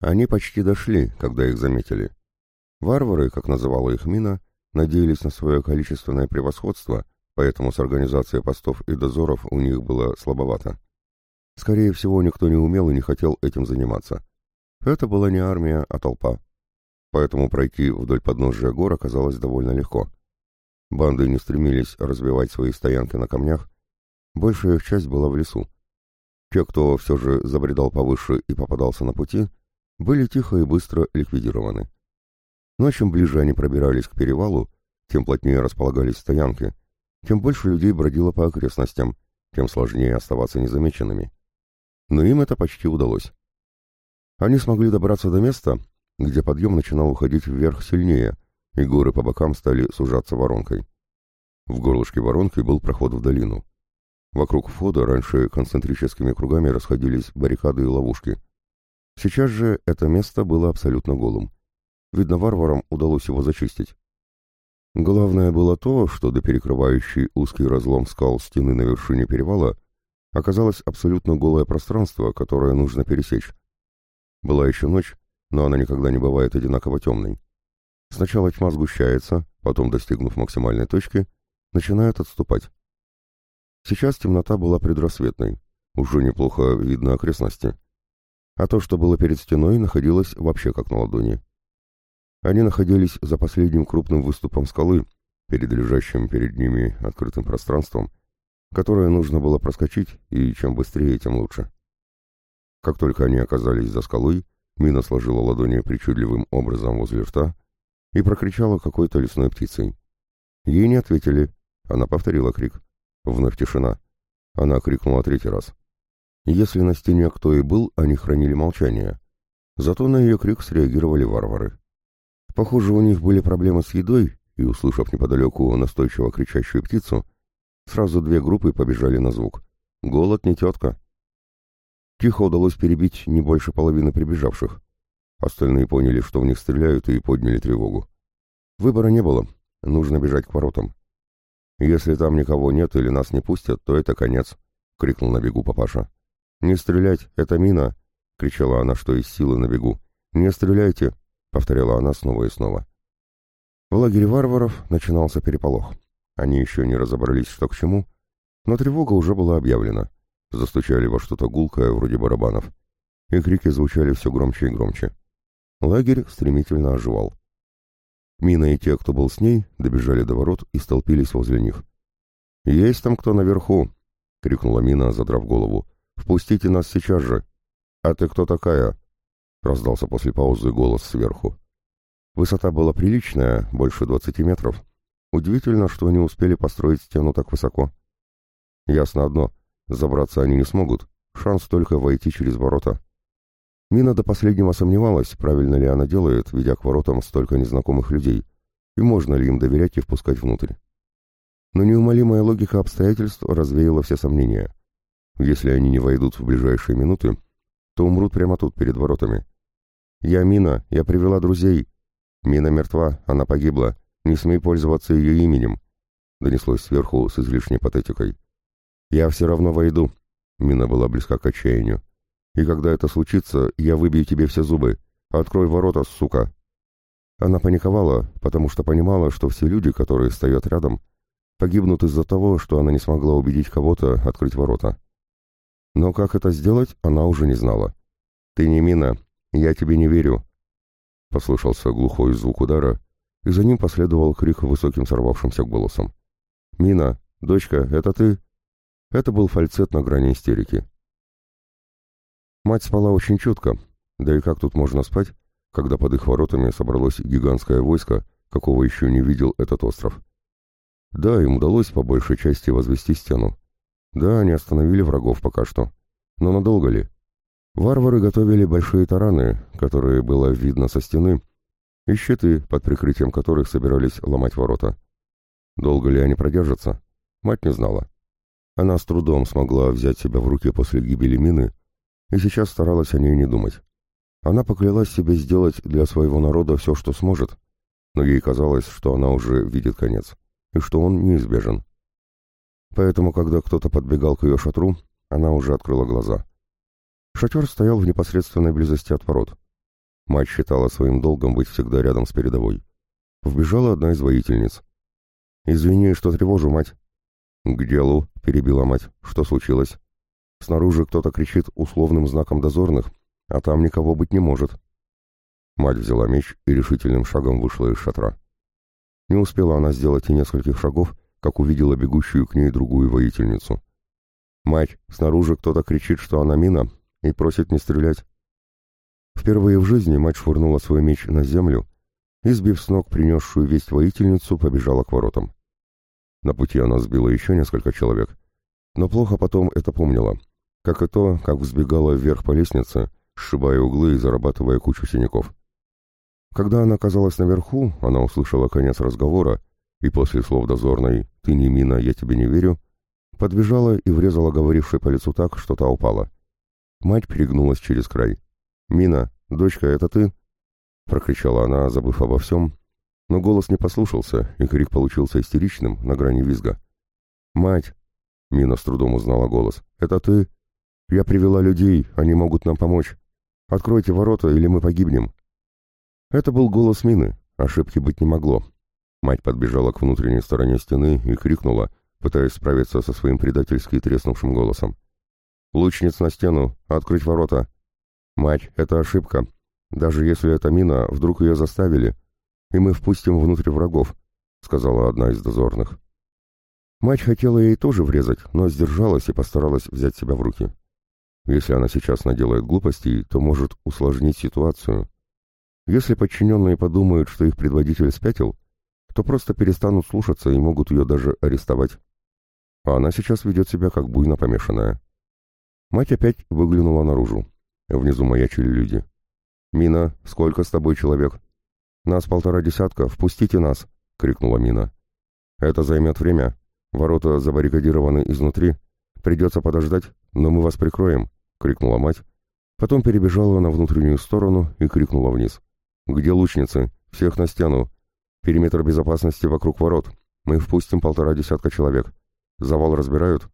Они почти дошли, когда их заметили. Варвары, как называла их Мина, надеялись на свое количественное превосходство, поэтому с организацией постов и дозоров у них было слабовато. Скорее всего, никто не умел и не хотел этим заниматься. Это была не армия, а толпа. Поэтому пройти вдоль подножия гор оказалось довольно легко. Банды не стремились разбивать свои стоянки на камнях, большая их часть была в лесу. Те, кто все же забредал повыше и попадался на пути, были тихо и быстро ликвидированы. Но чем ближе они пробирались к перевалу, тем плотнее располагались стоянки, тем больше людей бродило по окрестностям, тем сложнее оставаться незамеченными. Но им это почти удалось. Они смогли добраться до места, где подъем начинал уходить вверх сильнее, и горы по бокам стали сужаться воронкой. В горлышке воронки был проход в долину. Вокруг входа раньше концентрическими кругами расходились баррикады и ловушки. Сейчас же это место было абсолютно голым. Видно, варварам удалось его зачистить. Главное было то, что до перекрывающей узкий разлом скал стены на вершине перевала оказалось абсолютно голое пространство, которое нужно пересечь. Была еще ночь, но она никогда не бывает одинаково темной. Сначала тьма сгущается, потом, достигнув максимальной точки, начинает отступать. Сейчас темнота была предрассветной, уже неплохо видно окрестности. А то, что было перед стеной, находилось вообще как на ладони. Они находились за последним крупным выступом скалы, перед лежащим перед ними открытым пространством, которое нужно было проскочить, и чем быстрее, тем лучше. Как только они оказались за скалой, Мина сложила ладони причудливым образом возле рта и прокричала какой-то лесной птицей. Ей не ответили. Она повторила крик. Вновь тишина. Она крикнула третий раз. Если на стене кто и был, они хранили молчание. Зато на ее крик среагировали варвары. Похоже, у них были проблемы с едой, и, услышав неподалеку настойчиво кричащую птицу, сразу две группы побежали на звук. Голод не тетка. Тихо удалось перебить не больше половины прибежавших. Остальные поняли, что в них стреляют, и подняли тревогу. Выбора не было, нужно бежать к воротам. «Если там никого нет или нас не пустят, то это конец», — крикнул на бегу папаша. «Не стрелять, это мина!» — кричала она, что из силы на бегу. «Не стреляйте!» — повторяла она снова и снова. В лагере варваров начинался переполох. Они еще не разобрались, что к чему, но тревога уже была объявлена. Застучали во что-то гулкое, вроде барабанов. И крики звучали все громче и громче. Лагерь стремительно оживал. Мина и те, кто был с ней, добежали до ворот и столпились возле них. «Есть там кто наверху?» — крикнула Мина, задрав голову. «Впустите нас сейчас же!» «А ты кто такая?» — раздался после паузы голос сверху. Высота была приличная, больше двадцати метров. Удивительно, что они успели построить стену так высоко. Ясно одно, забраться они не смогут, шанс только войти через ворота. Мина до последнего сомневалась, правильно ли она делает, ведя к воротам столько незнакомых людей, и можно ли им доверять и впускать внутрь. Но неумолимая логика обстоятельств развеяла все сомнения. Если они не войдут в ближайшие минуты, то умрут прямо тут, перед воротами. «Я Мина, я привела друзей. Мина мертва, она погибла. Не смей пользоваться ее именем», — донеслось сверху с излишней патетикой. «Я все равно войду», — Мина была близка к отчаянию. И когда это случится, я выбью тебе все зубы. Открой ворота, сука!» Она паниковала, потому что понимала, что все люди, которые стоят рядом, погибнут из-за того, что она не смогла убедить кого-то открыть ворота. Но как это сделать, она уже не знала. «Ты не мина, я тебе не верю», — послышался глухой звук удара, и за ним последовал крик высоким сорвавшимся голосом. «Мина, дочка, это ты?» Это был фальцет на грани истерики. Мать спала очень чутко, да и как тут можно спать, когда под их воротами собралось гигантское войско, какого еще не видел этот остров. Да, им удалось по большей части возвести стену. Да, они остановили врагов пока что. Но надолго ли? Варвары готовили большие тараны, которые было видно со стены, и щиты, под прикрытием которых собирались ломать ворота. Долго ли они продержатся? Мать не знала. Она с трудом смогла взять себя в руки после гибели мины и сейчас старалась о ней не думать. Она поклялась себе сделать для своего народа все, что сможет, но ей казалось, что она уже видит конец, и что он неизбежен. Поэтому, когда кто-то подбегал к ее шатру, она уже открыла глаза. Шатер стоял в непосредственной близости от ворот. Мать считала своим долгом быть всегда рядом с передовой. Вбежала одна из воительниц. «Извини, что тревожу, мать». «К делу», — перебила мать. «Что случилось?» «Снаружи кто-то кричит условным знаком дозорных, а там никого быть не может». Мать взяла меч и решительным шагом вышла из шатра. Не успела она сделать и нескольких шагов, как увидела бегущую к ней другую воительницу. «Мать, снаружи кто-то кричит, что она мина, и просит не стрелять». Впервые в жизни мать швырнула свой меч на землю и, сбив с ног принесшую весть воительницу, побежала к воротам. На пути она сбила еще несколько человек, но плохо потом это помнила, как и то, как взбегала вверх по лестнице, сшибая углы и зарабатывая кучу синяков. Когда она оказалась наверху, она услышала конец разговора, и после слов дозорной «ты не мина, я тебе не верю», подбежала и врезала говорившей по лицу так, что та упала. Мать перегнулась через край. «Мина, дочка, это ты?» — прокричала она, забыв обо всем, но голос не послушался, и крик получился истеричным, на грани визга. «Мать!» — Мина с трудом узнала голос. «Это ты? Я привела людей, они могут нам помочь. Откройте ворота, или мы погибнем». Это был голос Мины, ошибки быть не могло. Мать подбежала к внутренней стороне стены и крикнула, пытаясь справиться со своим предательски треснувшим голосом. «Лучниц на стену! Открыть ворота!» «Мать, это ошибка. Даже если это мина, вдруг ее заставили, и мы впустим внутрь врагов», — сказала одна из дозорных. Мать хотела ей тоже врезать, но сдержалась и постаралась взять себя в руки. Если она сейчас наделает глупостей, то может усложнить ситуацию, если подчиненные подумают, что их предводитель спятил, то просто перестанут слушаться и могут ее даже арестовать. А она сейчас ведет себя как буйно помешанная. Мать опять выглянула наружу. Внизу маячили люди. «Мина, сколько с тобой человек?» «Нас полтора десятка, впустите нас!» — крикнула Мина. «Это займет время. Ворота забаррикадированы изнутри. Придется подождать, но мы вас прикроем!» — крикнула мать. Потом перебежала на внутреннюю сторону и крикнула вниз. «Где лучницы? Всех на стену. Периметр безопасности вокруг ворот. Мы впустим полтора десятка человек. Завал разбирают?»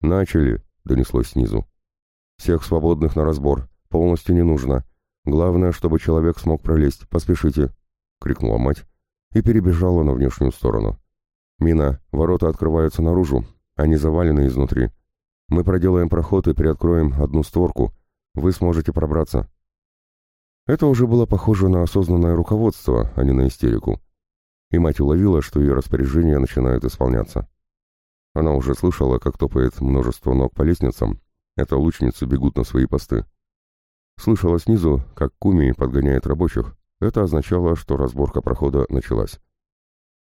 «Начали», — донеслось снизу. «Всех свободных на разбор. Полностью не нужно. Главное, чтобы человек смог пролезть. Поспешите», — крикнула мать и перебежала на внешнюю сторону. «Мина, ворота открываются наружу. Они завалены изнутри. Мы проделаем проход и приоткроем одну створку. Вы сможете пробраться. Это уже было похоже на осознанное руководство, а не на истерику. И мать уловила, что ее распоряжения начинают исполняться. Она уже слышала, как топает множество ног по лестницам. Это лучницы бегут на свои посты. Слышала снизу, как Куми подгоняет рабочих. Это означало, что разборка прохода началась.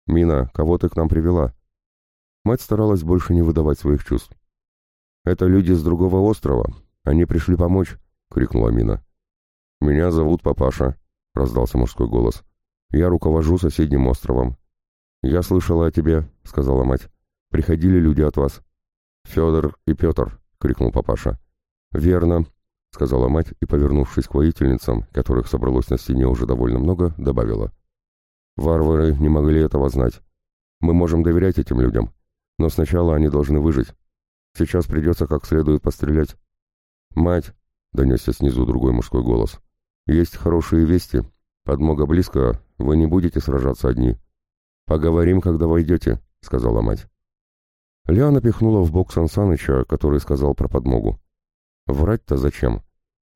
«Мина, кого ты к нам привела?» Мать старалась больше не выдавать своих чувств. «Это люди с другого острова. Они пришли помочь», — крикнула Мина. «Меня зовут Папаша», — раздался мужской голос. «Я руковожу соседним островом». «Я слышала о тебе», — сказала мать. «Приходили люди от вас». «Федор и Петр», — крикнул Папаша. «Верно», — сказала мать и, повернувшись к воительницам, которых собралось на стене уже довольно много, добавила. «Варвары не могли этого знать. Мы можем доверять этим людям, но сначала они должны выжить. Сейчас придется как следует пострелять». «Мать», — донесся снизу другой мужской голос, есть хорошие вести. Подмога близко, вы не будете сражаться одни. Поговорим, когда войдете, сказала мать. Лиана пихнула в бок Сансаныча, который сказал про подмогу. Врать-то зачем?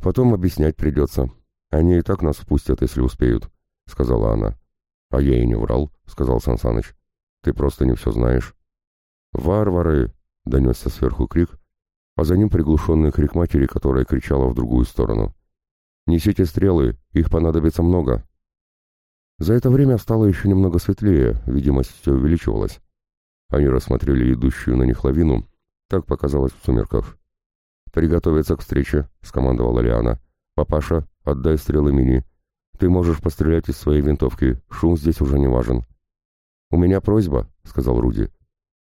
Потом объяснять придется. Они и так нас впустят, если успеют, сказала она. А я и не врал, сказал Сансаныч. Ты просто не все знаешь. Варвары! донесся сверху крик, а за ним приглушенный крик матери, которая кричала в другую сторону. Несите стрелы, их понадобится много. За это время стало еще немного светлее, видимость все увеличивалась. Они рассмотрели идущую на них лавину, так показалось в сумерках. «Приготовиться к встрече», — скомандовала Лиана. «Папаша, отдай стрелы мини. Ты можешь пострелять из своей винтовки, шум здесь уже не важен». «У меня просьба», — сказал Руди.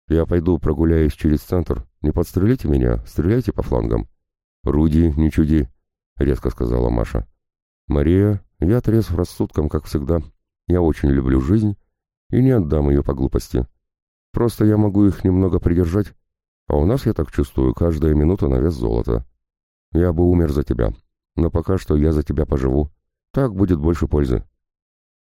«Я пойду прогуляюсь через центр. Не подстрелите меня, стреляйте по флангам». «Руди, не чуди. — резко сказала Маша. «Мария, я трезв рассудком, как всегда. Я очень люблю жизнь и не отдам ее по глупости. Просто я могу их немного придержать, а у нас, я так чувствую, каждая минута на вес золота. Я бы умер за тебя, но пока что я за тебя поживу. Так будет больше пользы.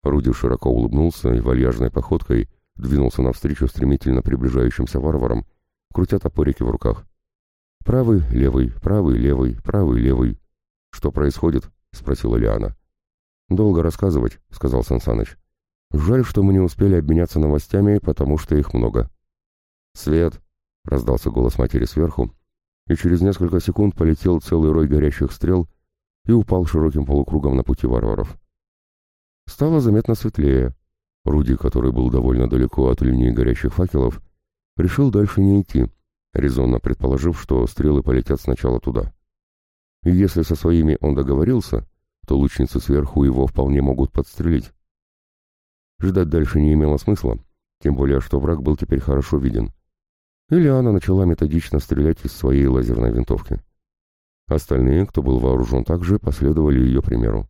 Руди широко улыбнулся и вальяжной походкой двинулся навстречу стремительно приближающимся варварам, крутя топорики в руках. «Правый, левый, правый, левый, правый, левый». «Что происходит?» — спросила Лиана. «Долго рассказывать», — сказал Сансаныч. «Жаль, что мы не успели обменяться новостями, потому что их много». «Свет!» — раздался голос матери сверху, и через несколько секунд полетел целый рой горящих стрел и упал широким полукругом на пути варваров. Стало заметно светлее. Руди, который был довольно далеко от линии горящих факелов, решил дальше не идти, резонно предположив, что стрелы полетят сначала туда. И если со своими он договорился, то лучницы сверху его вполне могут подстрелить. Ждать дальше не имело смысла, тем более, что враг был теперь хорошо виден. Или она начала методично стрелять из своей лазерной винтовки. Остальные, кто был вооружен также, последовали ее примеру.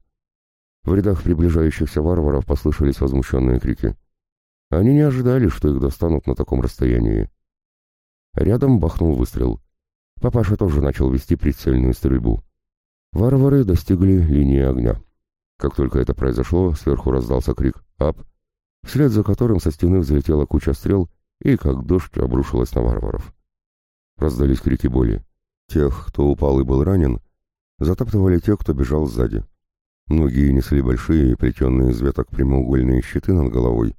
В рядах приближающихся варваров послышались возмущенные крики. Они не ожидали, что их достанут на таком расстоянии. Рядом бахнул выстрел. Папаша тоже начал вести прицельную стрельбу. Варвары достигли линии огня. Как только это произошло, сверху раздался крик «Ап!», вслед за которым со стены взлетела куча стрел и, как дождь, обрушилась на варваров. Раздались крики боли. Тех, кто упал и был ранен, затаптывали те, кто бежал сзади. Многие несли большие, плетенные из веток прямоугольные щиты над головой.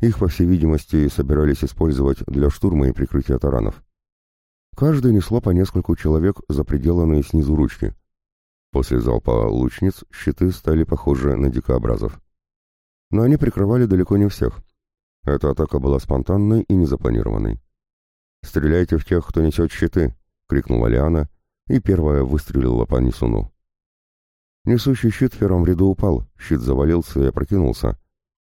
Их, по всей видимости, собирались использовать для штурма и прикрытия таранов. Каждый несло по нескольку человек за приделанные снизу ручки. После залпа лучниц щиты стали похожи на дикообразов. Но они прикрывали далеко не всех. Эта атака была спонтанной и незапланированной. «Стреляйте в тех, кто несет щиты!» — крикнула Лиана, и первая выстрелила по Несуну. Несущий щит в первом ряду упал, щит завалился и опрокинулся,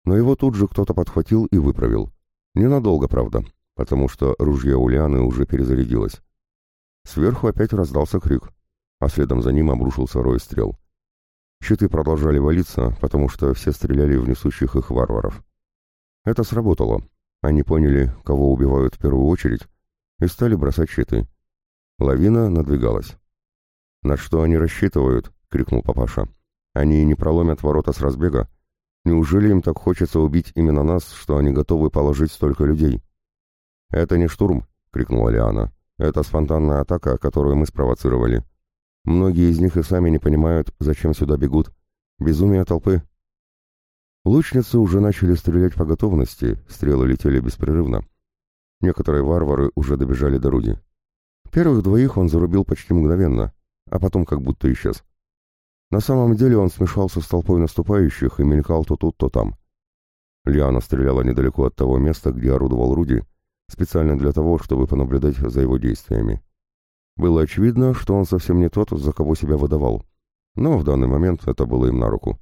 но его тут же кто-то подхватил и выправил. Ненадолго, правда, потому что ружье у Лианы уже перезарядилось. Сверху опять раздался крик, а следом за ним обрушился рой стрел. Щиты продолжали валиться, потому что все стреляли в несущих их варваров. Это сработало. Они поняли, кого убивают в первую очередь, и стали бросать щиты. Лавина надвигалась. «На что они рассчитывают?» — крикнул папаша. «Они не проломят ворота с разбега? Неужели им так хочется убить именно нас, что они готовы положить столько людей?» «Это не штурм», — крикнула Лиана. «Это спонтанная атака, которую мы спровоцировали. Многие из них и сами не понимают, зачем сюда бегут. Безумие толпы». Лучницы уже начали стрелять по готовности, стрелы летели беспрерывно. Некоторые варвары уже добежали до Руди. Первых двоих он зарубил почти мгновенно, а потом как будто исчез. На самом деле он смешался с толпой наступающих и мелькал то тут, то там. Лиана стреляла недалеко от того места, где орудовал Руди, специально для того, чтобы понаблюдать за его действиями. Было очевидно, что он совсем не тот, за кого себя выдавал, но в данный момент это было им на руку.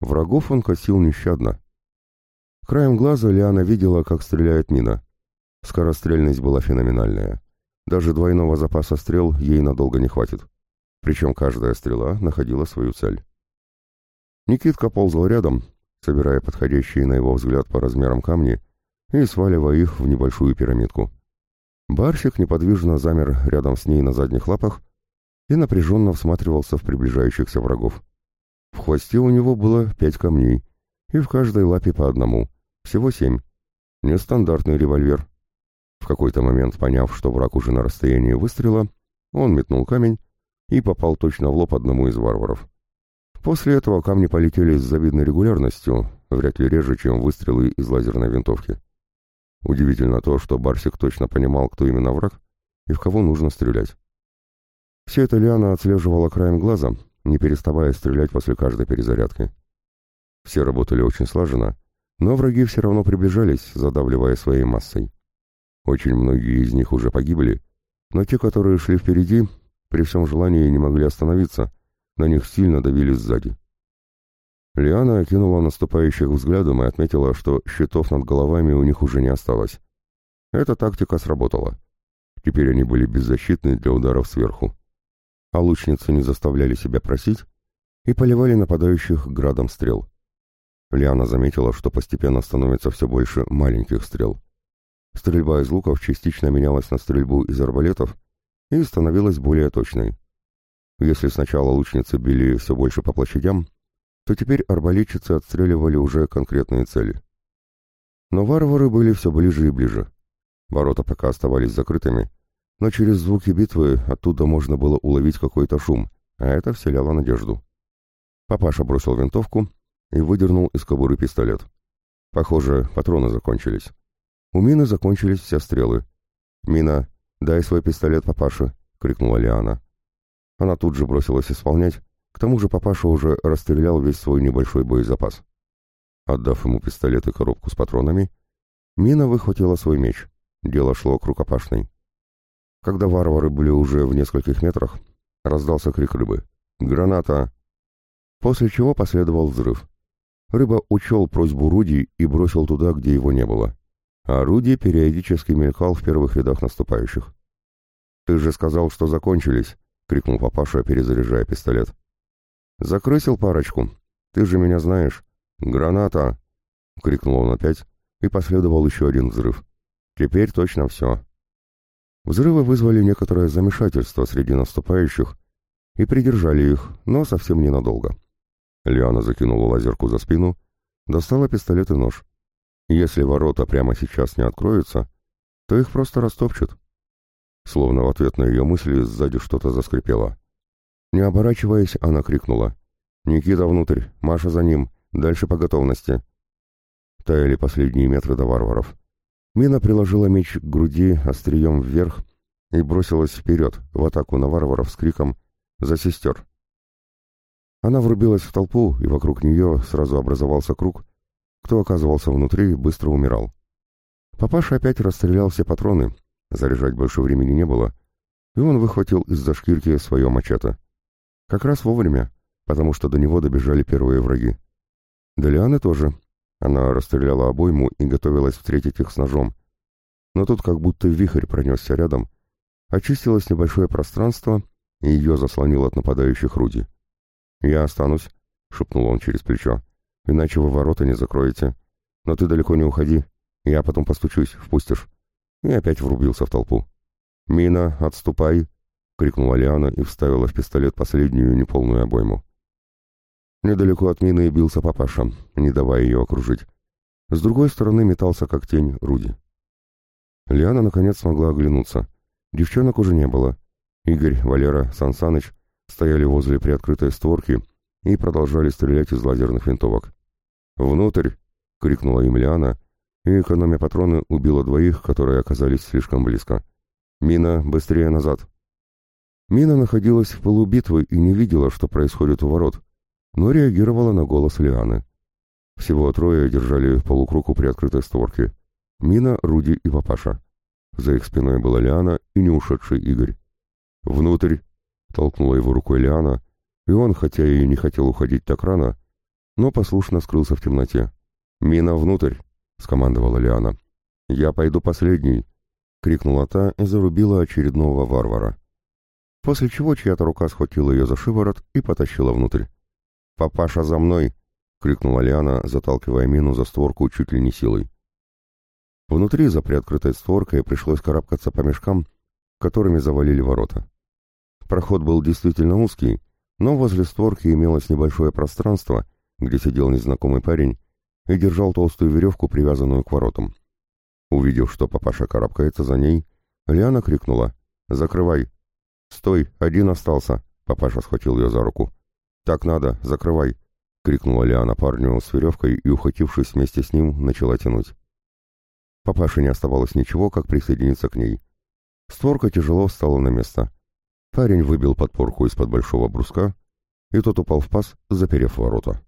Врагов он косил нещадно. Краем глаза Лиана видела, как стреляет мина. Скорострельность была феноменальная. Даже двойного запаса стрел ей надолго не хватит. Причем каждая стрела находила свою цель. Никитка ползал рядом, собирая подходящие на его взгляд по размерам камни и сваливая их в небольшую пирамидку. Барсик неподвижно замер рядом с ней на задних лапах и напряженно всматривался в приближающихся врагов. В хвосте у него было пять камней, и в каждой лапе по одному, всего семь. Нестандартный револьвер. В какой-то момент, поняв, что враг уже на расстоянии выстрела, он метнул камень и попал точно в лоб одному из варваров. После этого камни полетели с завидной регулярностью, вряд ли реже, чем выстрелы из лазерной винтовки. Удивительно то, что Барсик точно понимал, кто именно враг и в кого нужно стрелять. Все это Лиана отслеживала краем глаза, не переставая стрелять после каждой перезарядки. Все работали очень слаженно, но враги все равно приближались, задавливая своей массой. Очень многие из них уже погибли, но те, которые шли впереди, при всем желании не могли остановиться, на них сильно давили сзади. Лиана окинула наступающих взглядом и отметила, что щитов над головами у них уже не осталось. Эта тактика сработала. Теперь они были беззащитны для ударов сверху. А лучницы не заставляли себя просить и поливали нападающих градом стрел. Лиана заметила, что постепенно становится все больше маленьких стрел. Стрельба из луков частично менялась на стрельбу из арбалетов, и становилась более точной. Если сначала лучницы били все больше по площадям, то теперь арбалетчицы отстреливали уже конкретные цели. Но варвары были все ближе и ближе. Ворота пока оставались закрытыми, но через звуки битвы оттуда можно было уловить какой-то шум, а это вселяло надежду. Папаша бросил винтовку и выдернул из кобуры пистолет. Похоже, патроны закончились. У Мины закончились все стрелы. «Мина, дай свой пистолет папаше!» — крикнула Лиана. Она тут же бросилась исполнять, к тому же папаша уже расстрелял весь свой небольшой боезапас. Отдав ему пистолет и коробку с патронами, Мина выхватила свой меч. Дело шло к рукопашной. Когда варвары были уже в нескольких метрах, раздался крик рыбы. «Граната!» После чего последовал взрыв. Рыба учел просьбу Руди и бросил туда, где его не было. А Руди периодически мелькал в первых рядах наступающих. «Ты же сказал, что закончились!» — крикнул папаша, перезаряжая пистолет. «Закрысил парочку. Ты же меня знаешь. Граната!» — крикнул он опять, и последовал еще один взрыв. «Теперь точно все». Взрывы вызвали некоторое замешательство среди наступающих и придержали их, но совсем ненадолго. Лиана закинула лазерку за спину, достала пистолет и нож. Если ворота прямо сейчас не откроются, то их просто растопчут. Словно в ответ на ее мысли сзади что-то заскрипело. Не оборачиваясь, она крикнула. «Никита внутрь, Маша за ним, дальше по готовности». Таяли последние метры до варваров. Мина приложила меч к груди острием вверх и бросилась вперед, в атаку на варваров с криком «За сестер!». Она врубилась в толпу, и вокруг нее сразу образовался круг. Кто оказывался внутри, быстро умирал. Папаша опять расстрелял все патроны, заряжать больше времени не было, и он выхватил из-за шкирки свое мачете. Как раз вовремя, потому что до него добежали первые враги. До Лианы тоже. Она расстреляла обойму и готовилась встретить их с ножом. Но тут как будто вихрь пронесся рядом. Очистилось небольшое пространство, и ее заслонил от нападающих Руди. «Я останусь», — шепнул он через плечо. «Иначе вы ворота не закроете. Но ты далеко не уходи. Я потом постучусь, впустишь». И опять врубился в толпу. «Мина, отступай!» — крикнула Лиана и вставила в пистолет последнюю неполную обойму. Недалеко от мины бился папаша, не давая ее окружить. С другой стороны метался как тень Руди. Лиана наконец смогла оглянуться. Девчонок уже не было. Игорь, Валера, Сансаныч стояли возле приоткрытой створки и продолжали стрелять из лазерных винтовок. «Внутрь!» — крикнула им Лиана, и, экономя патроны, убила двоих, которые оказались слишком близко. «Мина, быстрее назад!» Мина находилась в полубитвы и не видела, что происходит у ворот, но реагировала на голос Лианы. Всего трое держали полукруг у приоткрытой створки. Мина, Руди и Папаша. За их спиной была Лиана и не ушедший Игорь. «Внутрь!» — толкнула его рукой Лиана, и он, хотя и не хотел уходить так рано, но послушно скрылся в темноте. «Мина, внутрь!» — скомандовала Лиана. «Я пойду последний!» — крикнула та и зарубила очередного варвара после чего чья-то рука схватила ее за шиворот и потащила внутрь. «Папаша, за мной!» — крикнула Лиана, заталкивая мину за створку чуть ли не силой. Внутри, за приоткрытой створкой, пришлось карабкаться по мешкам, которыми завалили ворота. Проход был действительно узкий, но возле створки имелось небольшое пространство, где сидел незнакомый парень и держал толстую веревку, привязанную к воротам. Увидев, что папаша карабкается за ней, Лиана крикнула «Закрывай!» «Стой, один остался!» — папаша схватил ее за руку. «Так надо, закрывай!» — крикнула Лиана парню с веревкой и, ухватившись вместе с ним, начала тянуть. Папаше не оставалось ничего, как присоединиться к ней. Створка тяжело встала на место. Парень выбил подпорку из-под большого бруска, и тот упал в паз, заперев ворота.